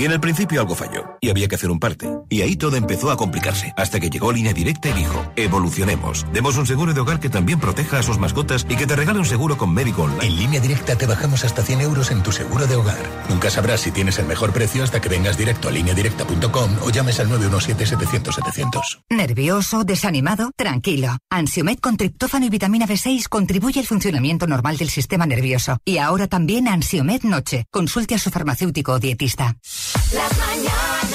Y en el principio algo falló, y había que hacer un parte. Y ahí todo empezó a complicarse, hasta que llegó Línea Directa y dijo, evolucionemos. Demos un seguro de hogar que también proteja a sus mascotas y que te regale un seguro con médico online. En Línea Directa te bajamos hasta 100 euros en tu seguro de hogar. Nunca sabrás si tienes el mejor precio hasta que vengas directo a lineadirecta.com o llames al 917-700-700. ¿Nervioso? ¿Desanimado? Tranquilo. Ansiomed con triptófano y vitamina B6 contribuye al funcionamiento normal del sistema nervioso. Y ahora también Ansiomed Noche. Consulte a su farmacéutico o dietista. Las mañanas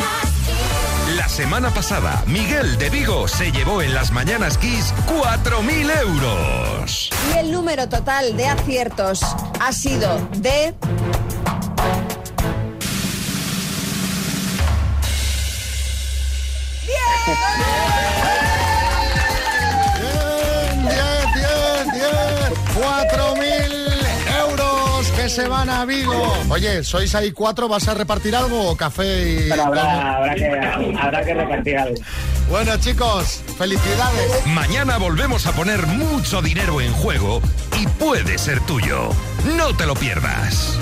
La semana pasada, Miguel de Vigo se llevó en las mañanas Kiss 4.000 euros. Y el número total de aciertos ha sido de... Bien, 10, 10, 10. 4.000 euros que se van a Vigo. Oye, ¿sois ahí cuatro? ¿Vas a repartir algo o café y...? Pero habrá, habrá, que, habrá que repartir algo. Bueno, chicos, felicidades. Mañana volvemos a poner mucho dinero en juego y puede ser tuyo. No te lo pierdas.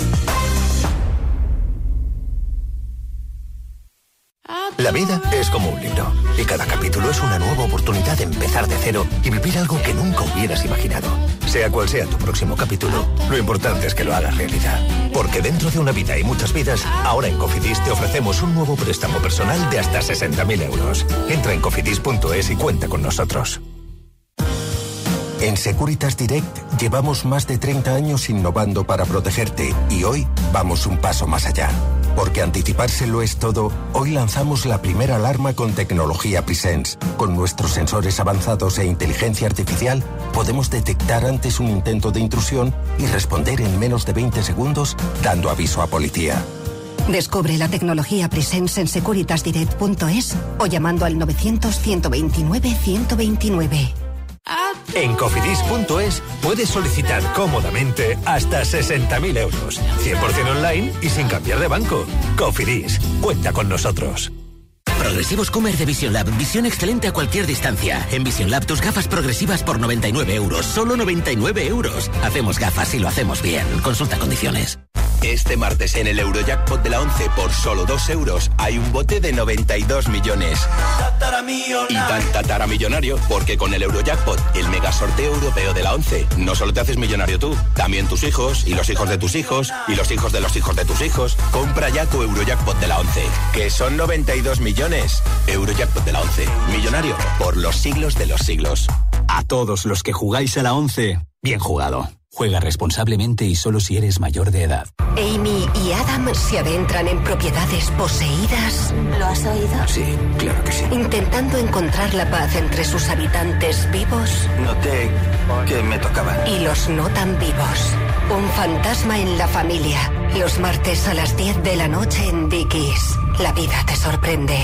La vida es como un libro y cada capítulo es una nueva oportunidad de empezar de cero y vivir algo que nunca hubieras imaginado. Sea cual sea tu próximo capítulo, lo importante es que lo hagas realidad. Porque dentro de una vida y muchas vidas, ahora en Cofidis te ofrecemos un nuevo préstamo personal de hasta 60.000 euros. Entra en cofidis.es y cuenta con nosotros. En Securitas Direct llevamos más de 30 años innovando para protegerte y hoy vamos un paso más allá. Porque anticiparse lo es todo, hoy lanzamos la primera alarma con tecnología Presence. Con nuestros sensores avanzados e inteligencia artificial, podemos detectar antes un intento de intrusión y responder en menos de 20 segundos, dando aviso a policía. Descubre la tecnología Presence en securitasdirect.es o llamando al 900-129-129. En cofidis.es puedes solicitar cómodamente hasta 60.000 euros. 100% online y sin cambiar de banco. Cofidis, cuenta con nosotros. Progresivos Comer de Vision Lab. Visión excelente a cualquier distancia. En Vision Lab tus gafas progresivas por 99 euros. Solo 99 euros. Hacemos gafas y lo hacemos bien. Consulta condiciones. Este martes en el Eurojackpot de la 11 por solo 2 euros hay un bote de 92 millones. Y tan tataramillonario porque con el Eurojackpot, el mega sorteo europeo de la 11, no solo te haces millonario tú, también tus hijos y los hijos de tus hijos y los hijos de los hijos de tus hijos. Compra ya tu Eurojackpot de la 11, que son 92 millones. Eurojackpot de la 11, millonario por los siglos de los siglos. A todos los que jugáis a la 11, bien jugado. Juega responsablemente y solo si eres mayor de edad. Amy y Adam se adentran en propiedades poseídas. ¿Lo has oído? Sí, claro que sí. Intentando encontrar la paz entre sus habitantes vivos Noté que me tocaba. y los no tan vivos. Un fantasma en la familia. Los martes a las 10 de la noche en Dickies. La vida te sorprende.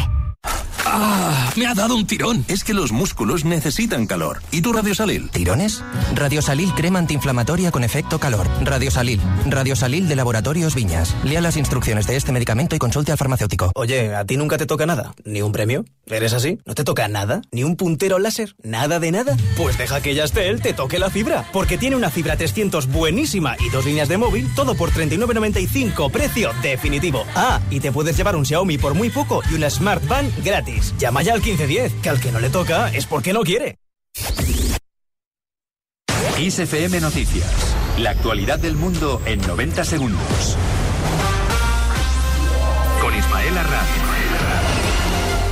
¡Ah! Me ha dado un tirón. Es que los músculos necesitan calor. ¿Y tu radiosalil? ¿Tirones? Radiosalil crema antiinflamatoria con efecto calor. Radiosalil. Radiosalil de Laboratorios Viñas. Lea las instrucciones de este medicamento y consulte al farmacéutico. Oye, ¿a ti nunca te toca nada? ¿Ni un premio? ¿Eres así? ¿No te toca nada? ¿Ni un puntero láser? ¿Nada de nada? Pues deja que Yastel te toque la fibra, porque tiene una fibra 300 buenísima y dos líneas de móvil, todo por 39.95, precio definitivo. Ah, y te puedes llevar un Xiaomi por muy poco y una Smart Band gratis. Llama ya al 1510, que al que no le toca es porque no quiere. ISFM Noticias. La actualidad del mundo en 90 segundos. Con Ismael Arranz.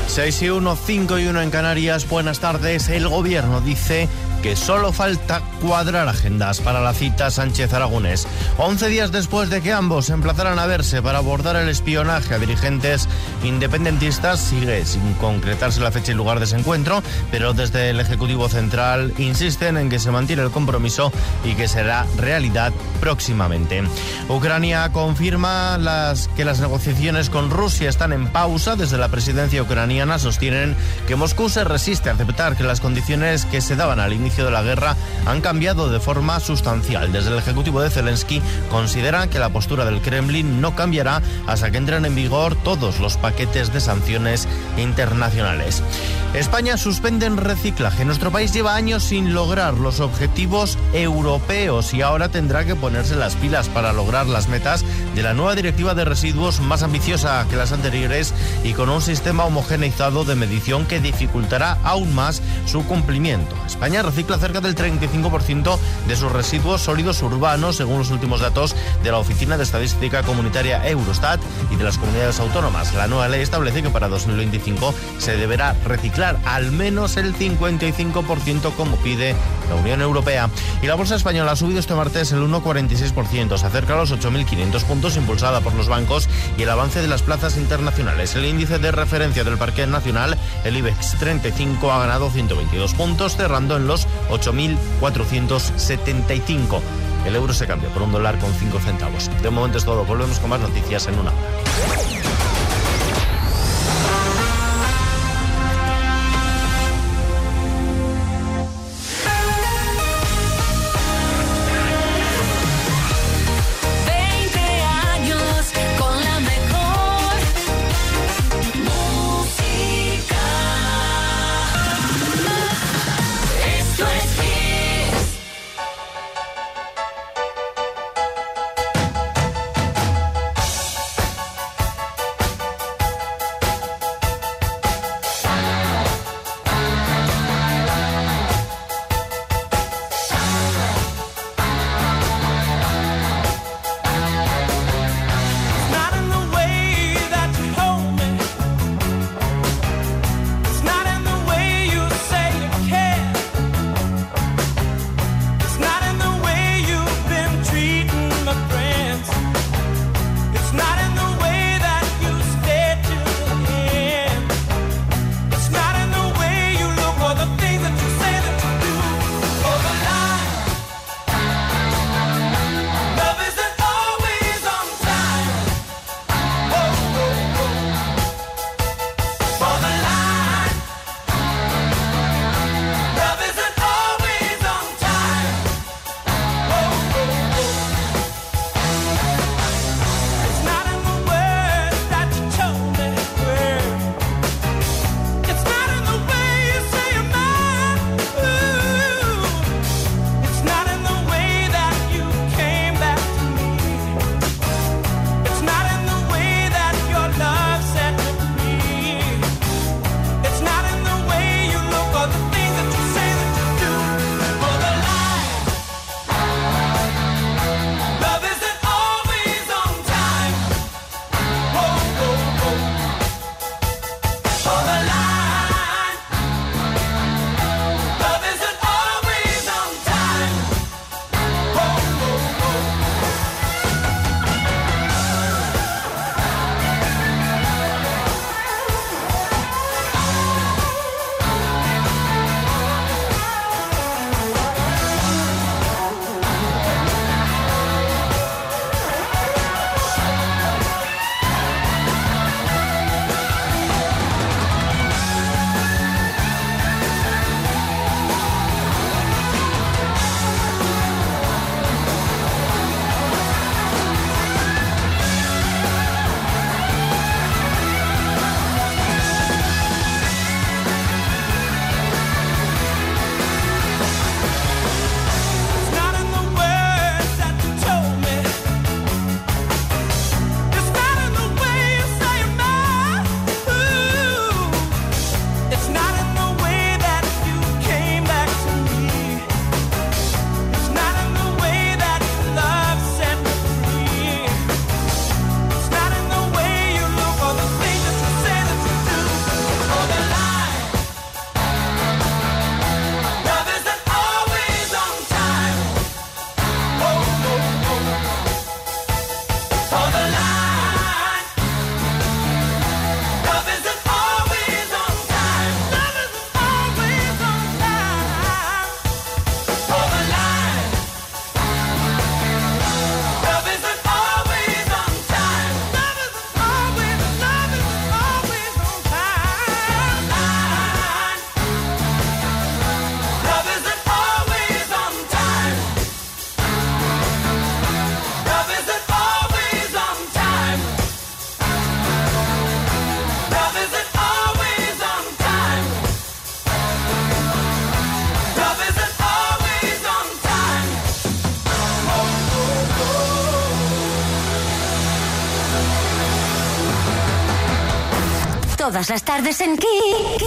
6 y 1, 5 y 1 en Canarias. Buenas tardes. El gobierno dice que solo falta cuadrar agendas para la cita Sánchez Aragonés. 11 días después de que ambos se emplazaran a verse para abordar el espionaje a dirigentes independentistas, sigue sin concretarse la fecha y lugar de ese encuentro, pero desde el Ejecutivo Central insisten en que se mantiene el compromiso y que será realidad próximamente. Ucrania confirma las, que las negociaciones con Rusia están en pausa. Desde la presidencia ucraniana sostienen que Moscú se resiste a aceptar que las condiciones que se daban al inicio de la guerra han cambiado de forma sustancial. Desde el Ejecutivo de Zelensky consideran que la postura del Kremlin no cambiará hasta que entren en vigor todos los paquetes de sanciones internacionales. España suspende en reciclaje. Nuestro país lleva años sin lograr los objetivos europeos y ahora tendrá que ponerse las pilas para lograr las metas de la nueva directiva de residuos más ambiciosa que las anteriores y con un sistema homogeneizado de medición que dificultará aún más su cumplimiento. España recicla cerca del 35% de sus residuos sólidos urbanos, según los últimos datos de la Oficina de Estadística Comunitaria Eurostat y de las comunidades autónomas. La nueva ley establece que para 2025 se deberá reciclar al menos el 55% como pide la Unión Europea. Y la bolsa española ha subido este martes el 1,46%, se acerca a los 8.500 puntos impulsada por los bancos y el avance de las plazas internacionales. El índice de referencia del Parque Nacional, el IBEX 35, ha ganado 122 puntos, cerrando en los 8.475. El euro se cambia por un dólar con 5 centavos. De momento es todo. Volvemos con más noticias en una hora. tardes en Kiss.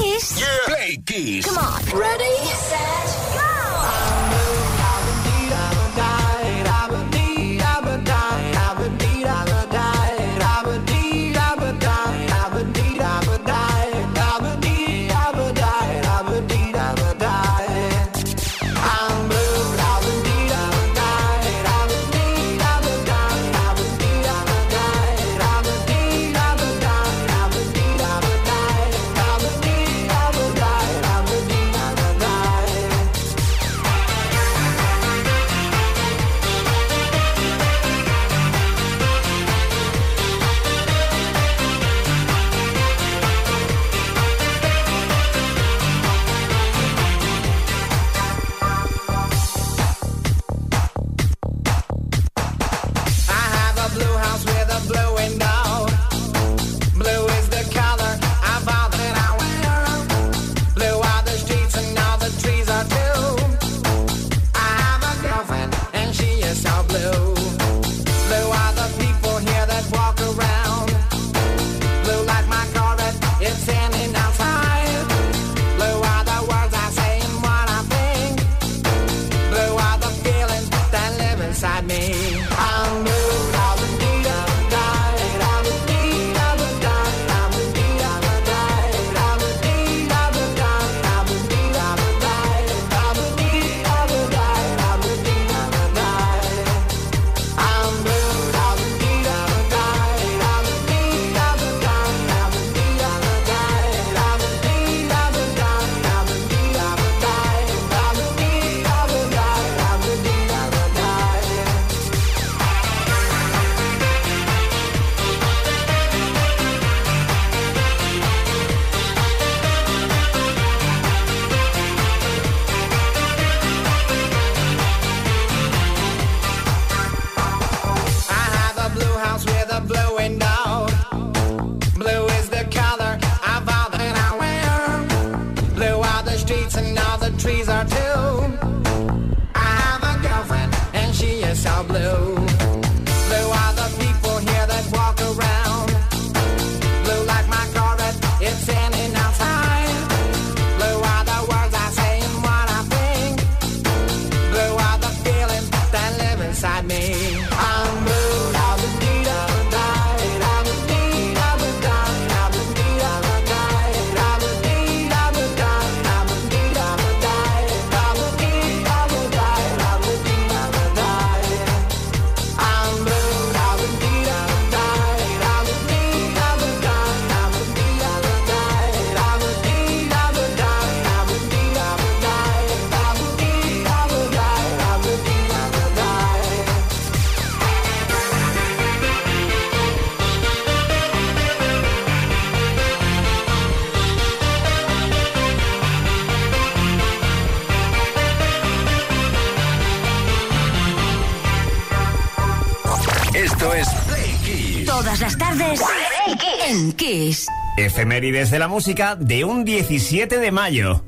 Efemérides de la música de un 17 de mayo.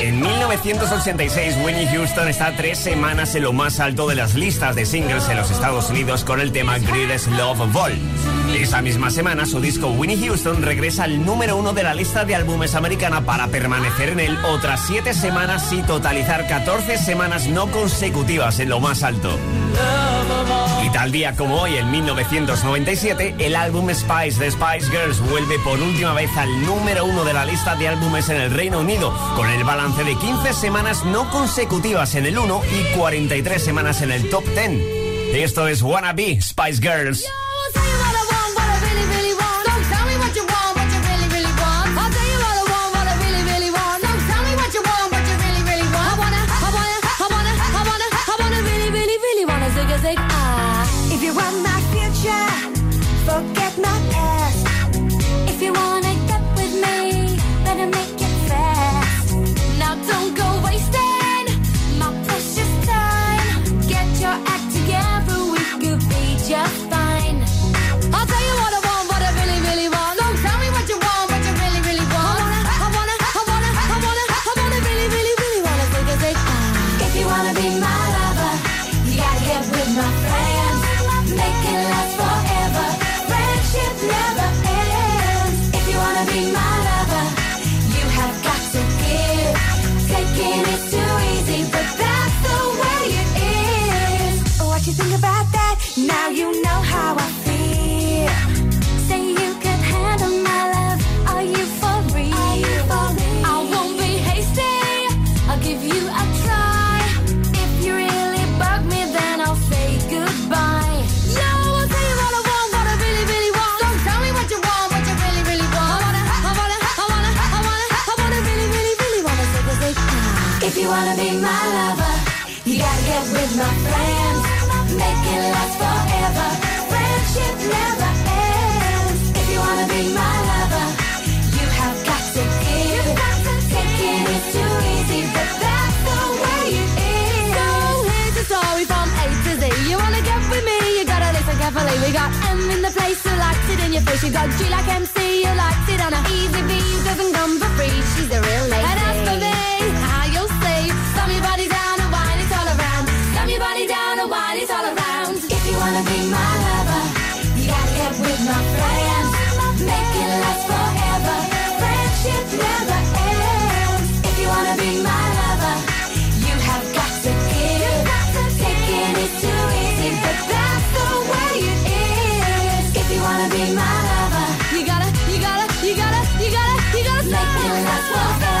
En 1986, Winnie Houston está tres semanas en lo más alto de las listas de singles en los Estados Unidos con el tema Greatest Love of All. Esa misma semana, su disco Winnie Houston regresa al número uno de la lista de álbumes americana para permanecer en él otras siete semanas y totalizar 14 semanas no consecutivas en lo más alto. Y tal día como hoy, en 1997, el álbum Spice de Spice Girls vuelve por última vez al número uno de la lista de álbumes en el Reino Unido, con el balance de 15 semanas no consecutivas en el 1 y 43 semanas en el top 10. Esto es Wanna Be Spice Girls. wanna be my lover. You gotta get with my friends, make it last forever. Friendship never ends. If you wanna be my lover, you have got to give. Taking it too easy, but that's the way it is. So here's the story from A to Z. You wanna get with me? You gotta listen carefully. We got M in the place, so likes it in your face. You got G like MC. make me last forever.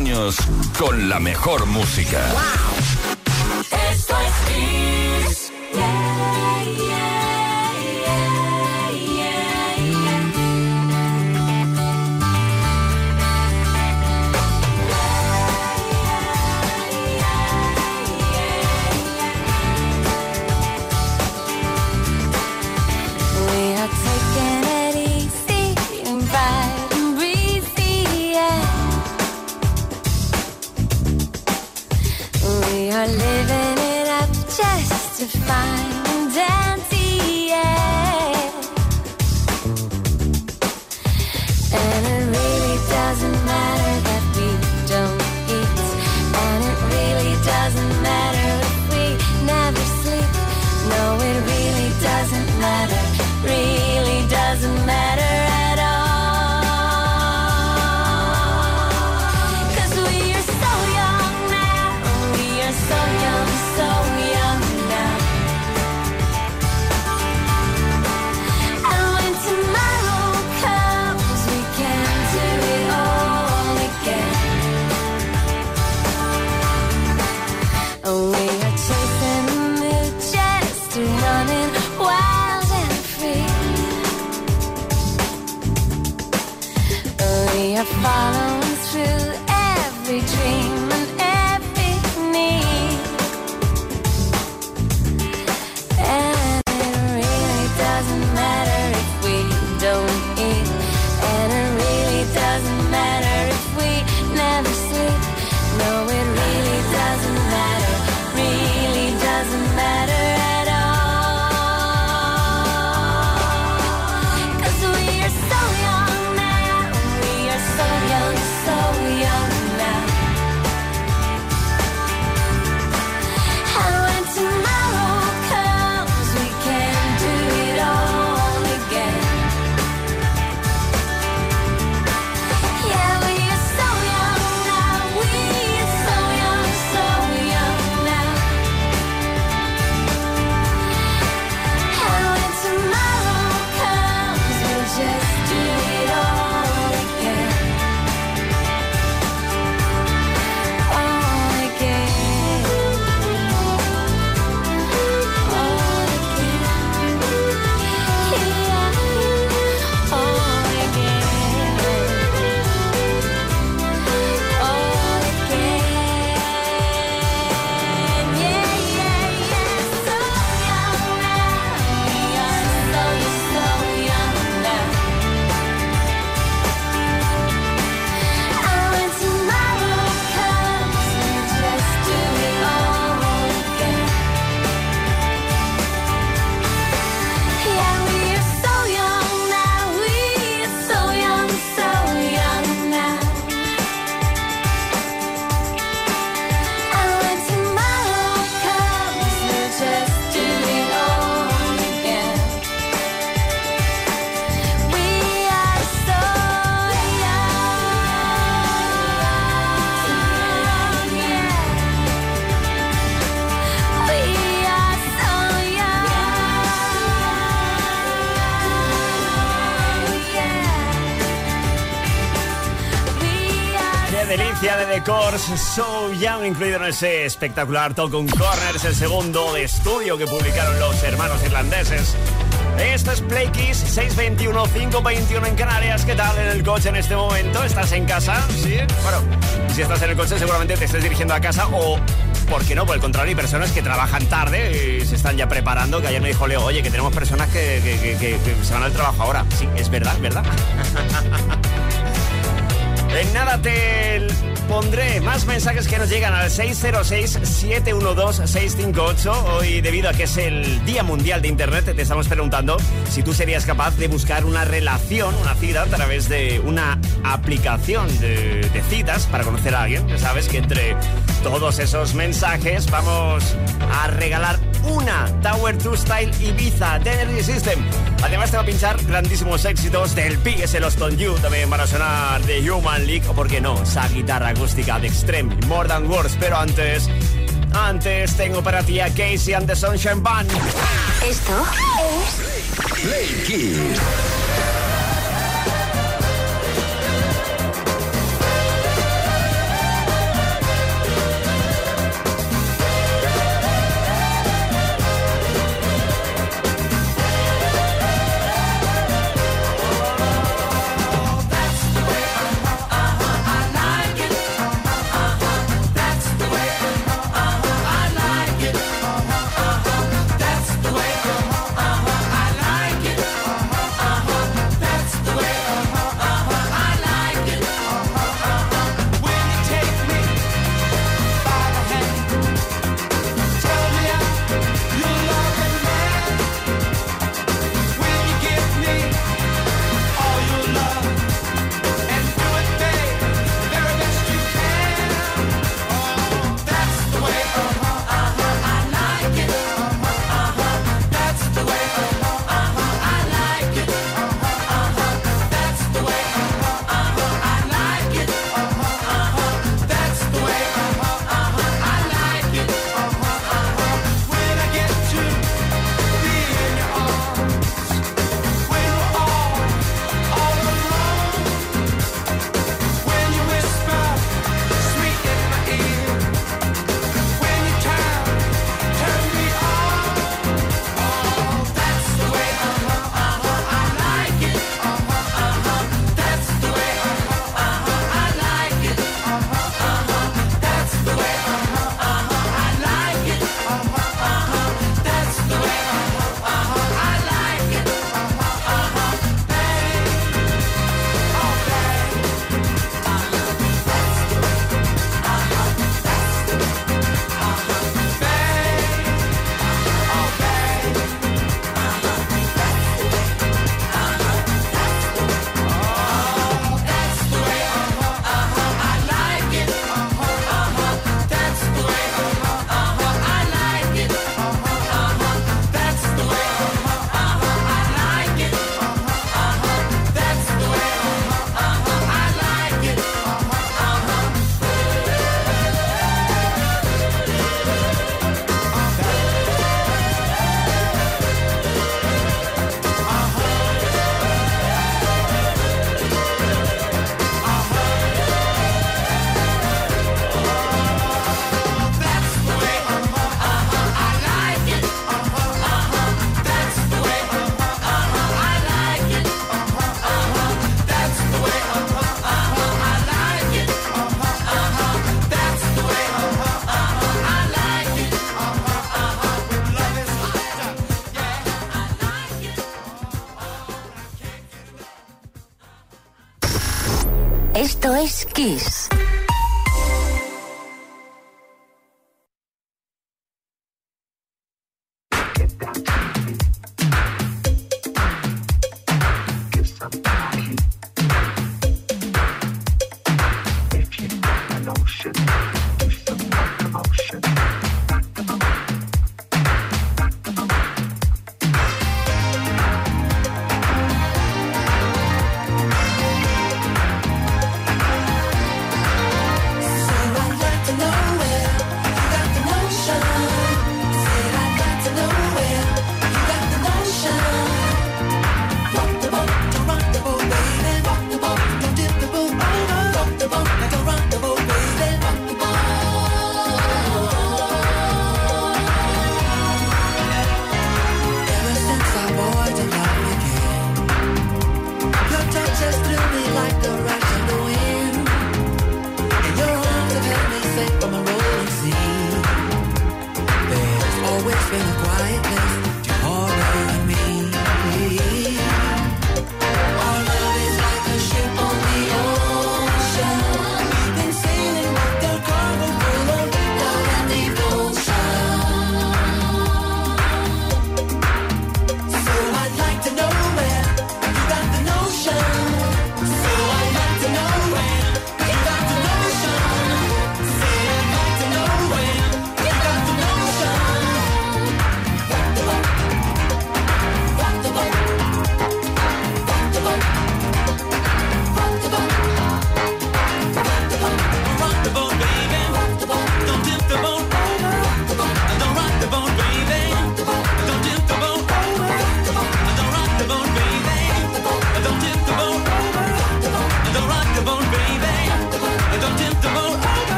años con la mejor música. Wow. Esto es Kiss. Yeah, yeah. 拜。Delicia de decors, So Young, incluido en ese espectacular Talk on Corners, el segundo de estudio que publicaron los hermanos irlandeses. Esto es Play Kiss 621 521 en Canarias. ¿Qué tal en el coche en este momento? ¿Estás en casa? Sí. Bueno, si estás en el coche seguramente te estés dirigiendo a casa o ¿Por qué no? Por el contrario, hay personas que trabajan tarde y se están ya preparando. Que ayer me dijo Leo, oye, que tenemos personas que- que- que- que se van al trabajo ahora. Sí, es verdad, es verdad. En nada te pondré más mensajes que nos llegan al 606-712-658. Hoy, debido a que es el Día Mundial de Internet, te estamos preguntando si tú serías capaz de buscar una relación, una cita, a través de una aplicación de, citas para conocer a alguien. Ya sabes que entre todos esos mensajes vamos a regalar una Tower 2 Style Ibiza de Energy System. Además te va a pinchar grandísimos éxitos del PS Lost on You, también van a sonar de Human League o por qué no, esa guitarra acústica de Extreme, More Than Words, pero antes, antes tengo para ti a Casey and the Sunshine Band. Esto es Play.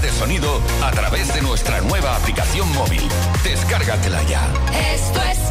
de sonido a través de nuestra nueva aplicación móvil. Descárgatela ya. Esto es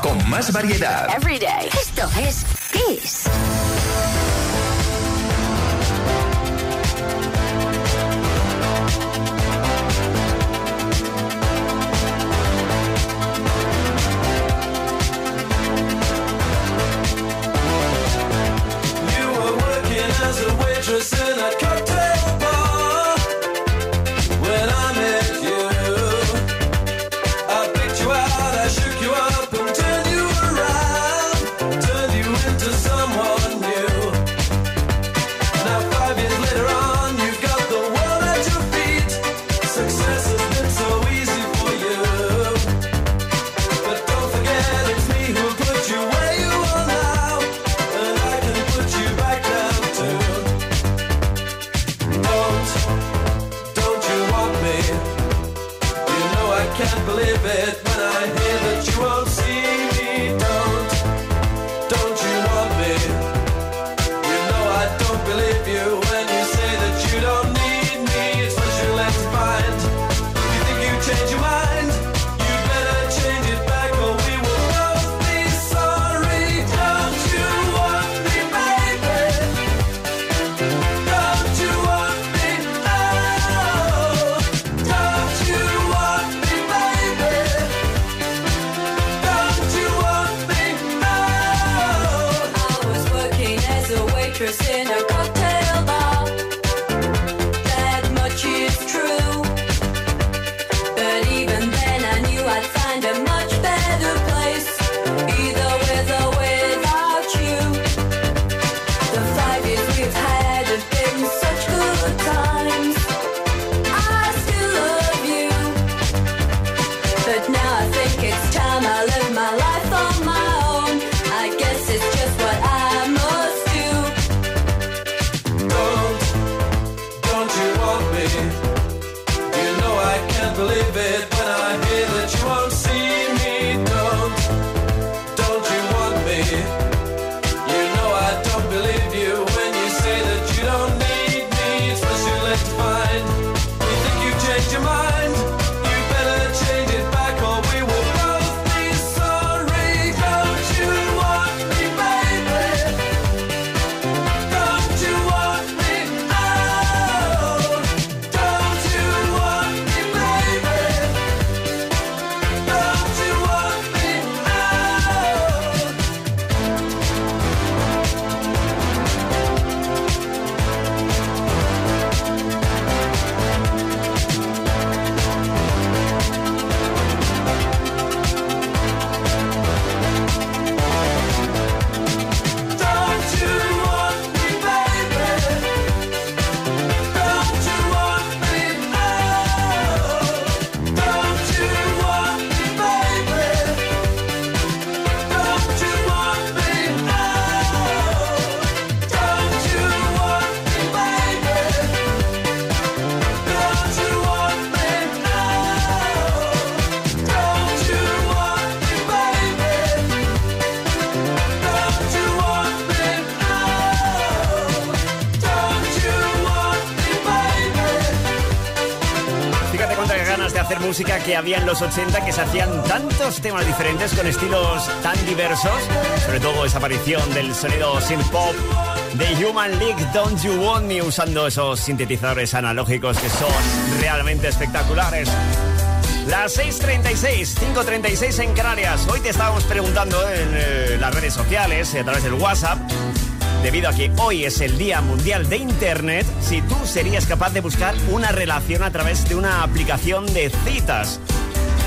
con más variedad. Every day. Esto es Kiss. I think it's time I live. 80 que se hacían tantos temas diferentes con estilos tan diversos, sobre todo esa aparición del sonido synth pop de Human League Don't You Want Me usando esos sintetizadores analógicos que son realmente espectaculares. Las 6.36, 5.36 en Canarias. Hoy te estábamos preguntando en eh, las redes sociales, eh, a través del WhatsApp, debido a que hoy es el Día Mundial de Internet, si tú serías capaz de buscar una relación a través de una aplicación de citas.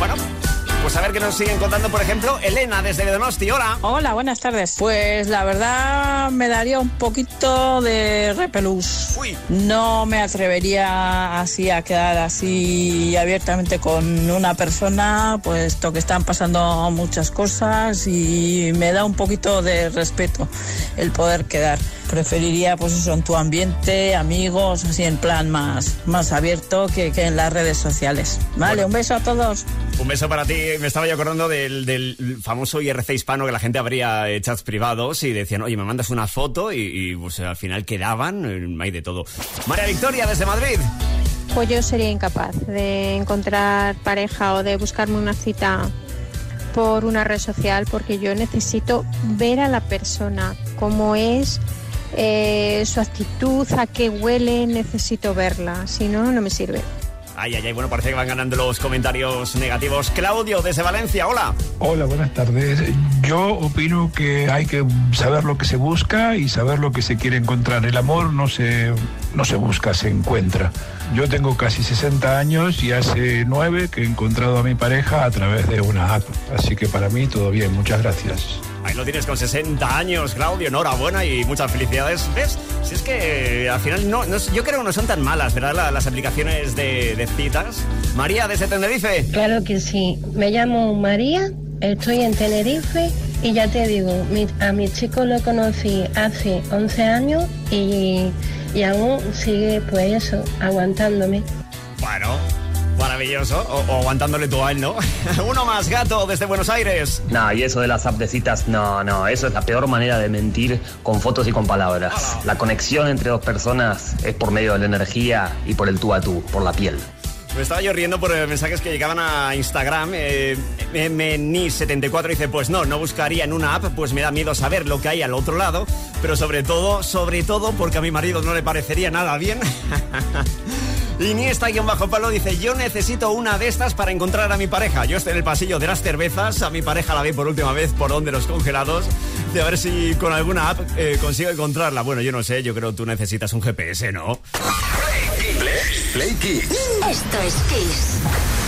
Bueno, pues a ver qué nos siguen contando, por ejemplo, Elena desde Donosti. Hola. Hola, buenas tardes. Pues la verdad me daría un poquito de repelús. No me atrevería así a quedar así abiertamente con una persona, puesto que están pasando muchas cosas y me da un poquito de respeto el poder quedar. Preferiría pues eso en tu ambiente, amigos, así en plan más, más abierto que, que en las redes sociales. Vale, un beso a todos. Un beso para ti. Me estaba yo acordando del, famoso IRC hispano que la gente abría eh, chats privados y decían, oye, me mandas una foto y, y, pues, al final quedaban. eh, Hay de todo. María Victoria desde Madrid. Pues yo sería incapaz de encontrar pareja o de buscarme una cita por una red social porque yo necesito ver a la persona, cómo es, eh, su actitud, a qué huele, necesito verla, si no, no me sirve. Ay, ay, ay, bueno, parece que van ganando los comentarios negativos. Claudio desde Valencia, hola. Hola, buenas tardes. Yo opino que hay que saber lo que se busca y saber lo que se quiere encontrar. El amor no se, no se busca, se encuentra. Yo tengo casi 60 años y hace nueve que he encontrado a mi pareja a través de una app. Así que para mí todo bien, muchas gracias. Ahí lo tienes con 60 años, Claudio. Enhorabuena y muchas felicidades. ¿Ves? Si es que eh, al final no, no- yo creo que no son tan malas, ¿verdad? La- las aplicaciones de, de citas. María desde Tenerife. Claro que sí. Me llamo María, estoy en Tenerife y ya te digo, mi- a mi chico lo conocí hace 11 años y, y aún sigue, pues eso, aguantándome. Bueno, maravilloso. O, o aguantándole tú a él, ¿no? Uno más, gato desde Buenos Aires. No, y eso de las apps de citas, no, no, eso es la peor manera de mentir con fotos y con palabras. La conexión entre dos personas es por medio de la energía y por el tú a tú, por la piel. Me estaba yo riendo por eh, mensajes que llegaban a Instagram. Eh, Ni74 dice, pues no, no buscaría en una app, pues me da miedo saber lo que hay al otro lado. Pero sobre todo, sobre todo, porque a mi marido no le parecería nada bien. Y ni está guion bajo palo dice, yo necesito una de estas para encontrar a mi pareja. Yo estoy en el pasillo de las cervezas, a mi pareja la vi por última vez por donde los congelados. De a ver si con alguna app eh, consigo encontrarla. Bueno, yo no sé, yo creo que tú necesitas un GPS, ¿no? Play Kids. Esto es Kiss.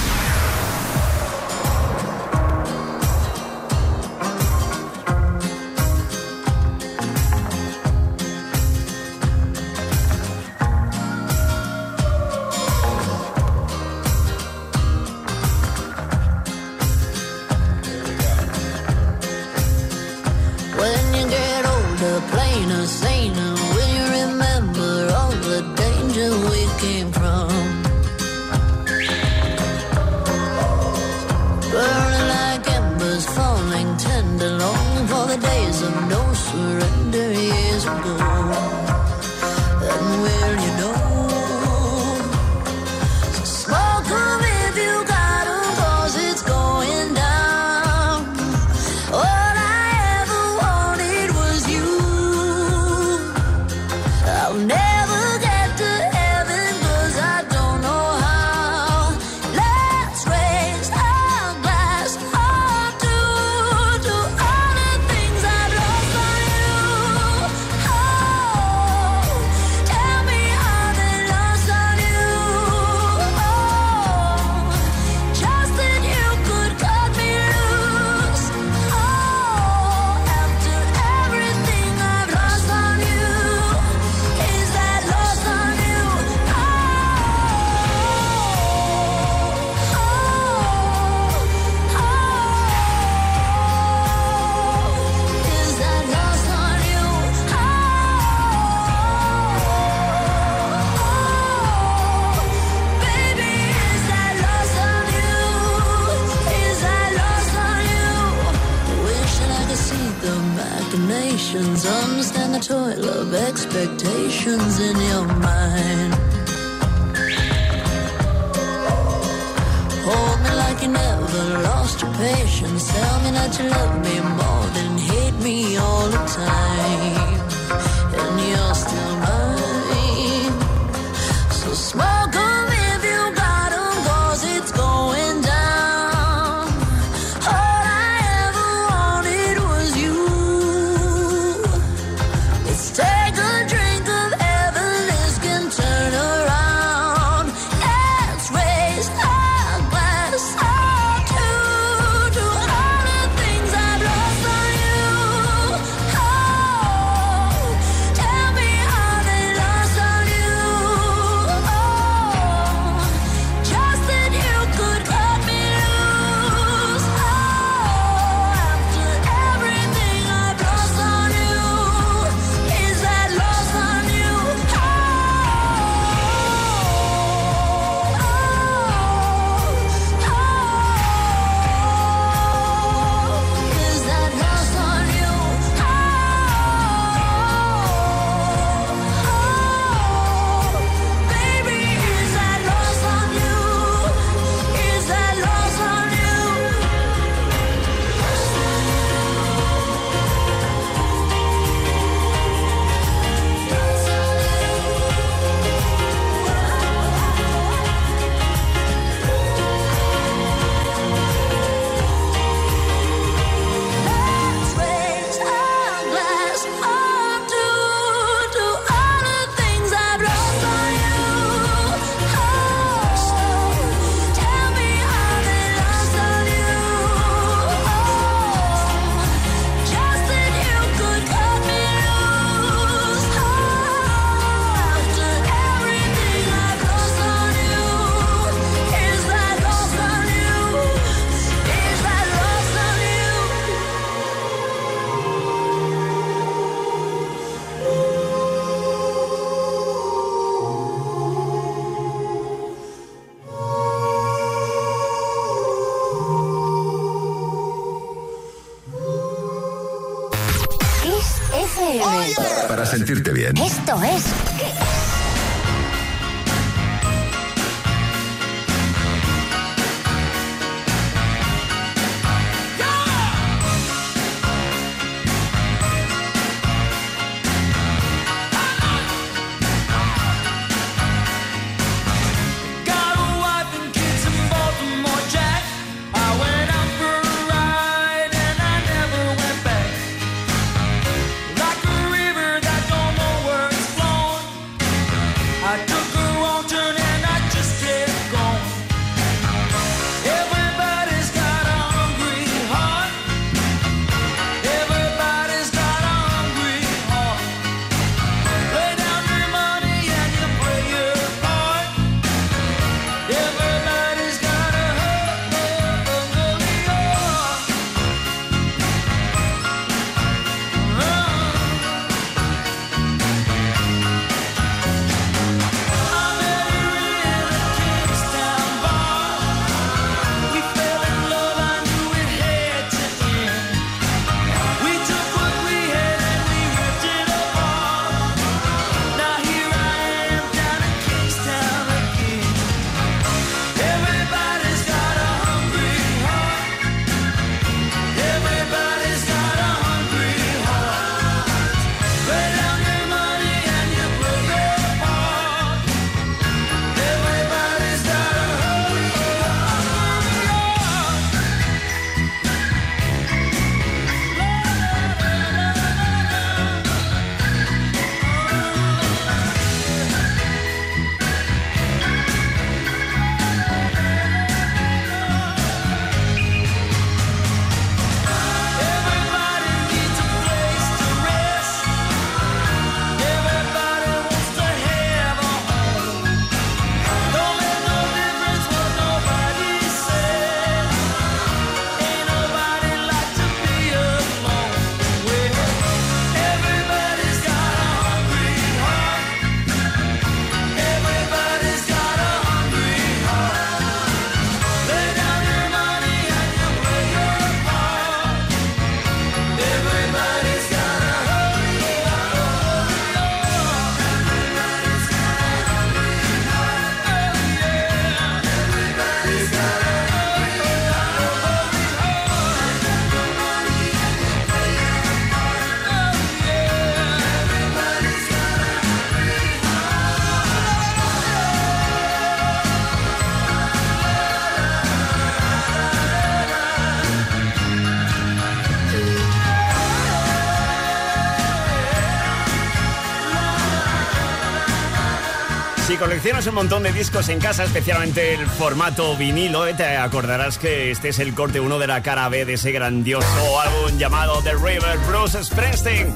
Coleccionas un montón de discos en casa, especialmente el formato vinilo, eh, te acordarás que este es el corte 1 de la cara B de ese grandioso álbum llamado The River Bruce Springsteen.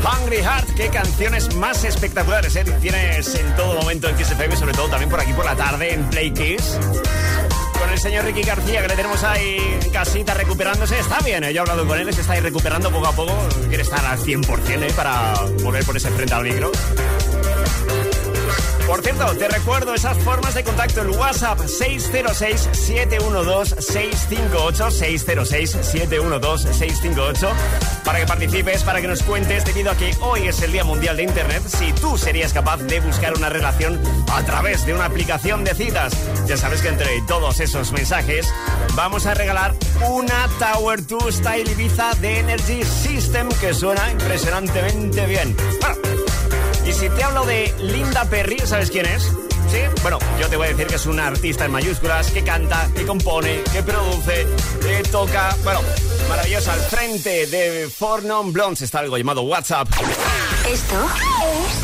Hungry Heart, qué canciones más espectaculares eh, tienes en todo momento en Kiss sobre todo también por aquí por la tarde en Play Kiss. Con el señor Ricky García, que le tenemos ahí en casita recuperándose. Está bien, eh, yo he hablado con él, se está ahí recuperando poco a poco. Quiere estar al 100% eh, para volver por ese frente al micro. Por cierto, te recuerdo esas formas de contacto. El WhatsApp 606-712-658, 606-712-658, para que participes, para que nos cuentes, debido a que hoy es el Día Mundial de Internet, si tú serías capaz de buscar una relación a través de una aplicación de citas. Ya sabes que entre todos esos mensajes vamos a regalar una Tower 2 Style Ibiza de Energy System que suena impresionantemente bien. Y si te hablo de Linda Perry, ¿sabes quién es? ¿Sí? Bueno, yo te voy a decir que es una artista en mayúsculas que canta, que compone, que produce, que toca. Bueno, maravillosa. Al frente de Four Non Blondes está algo llamado WhatsApp. Esto es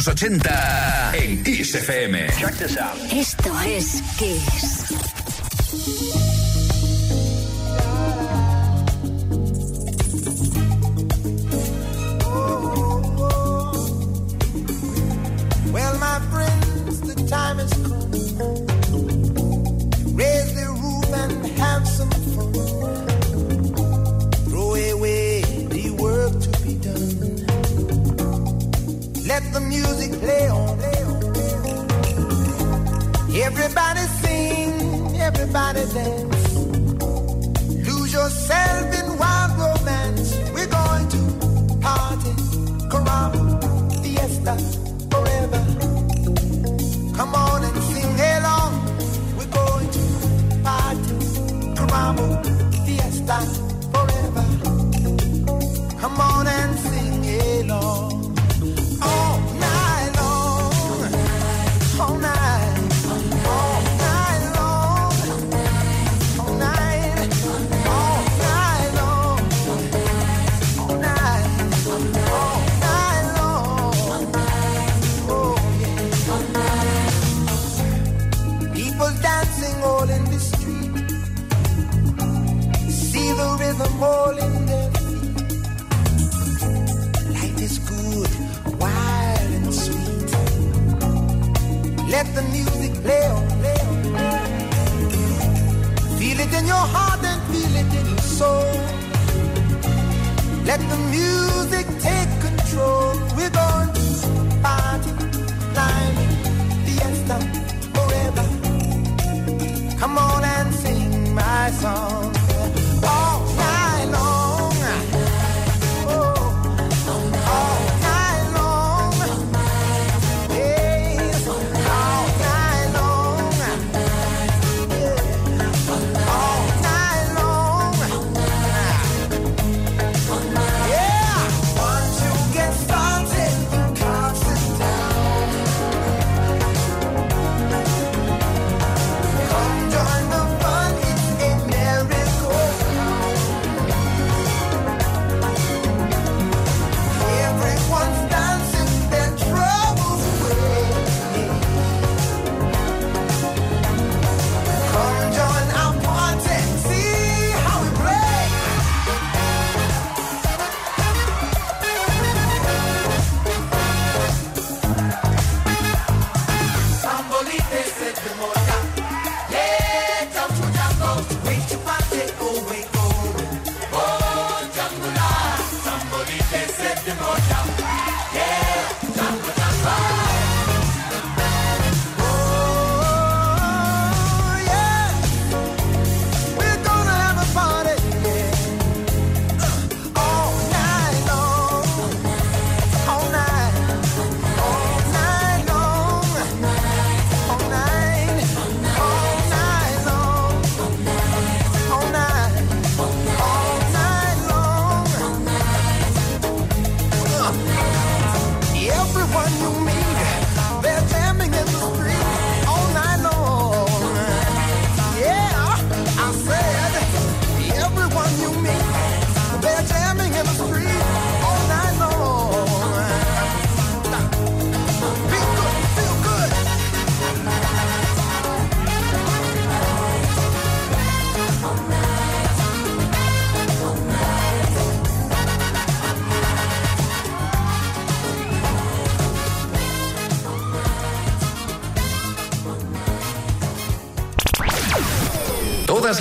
los 80 en Kiss FM. Check this out. Esto es Kiss.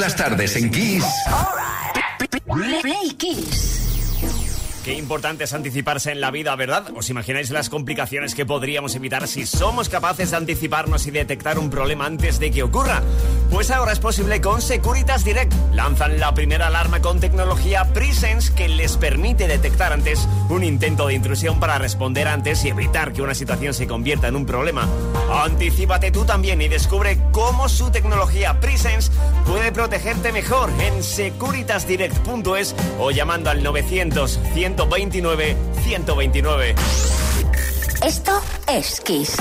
las tardes en Kiss. Play Kiss. Qué importante es anticiparse en la vida, ¿verdad? ¿Os imagináis las complicaciones que podríamos evitar si somos capaces de anticiparnos y detectar un problema antes de que ocurra? Pues ahora es posible con Securitas Direct. Lanzan la primera alarma con tecnología Presence que les permite detectar antes un intento de intrusión para responder antes y evitar que una situación se convierta en un problema. Anticípate tú también y descubre cómo su tecnología Presence puede protegerte mejor en securitasdirect.es o llamando al 900 129 129. Esto es Kiss.